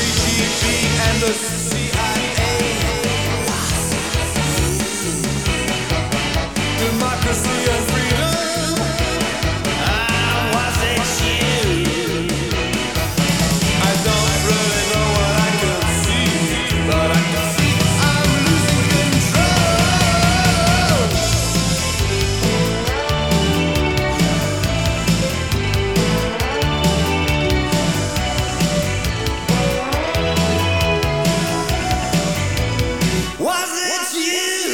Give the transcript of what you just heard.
KGB and the It's you.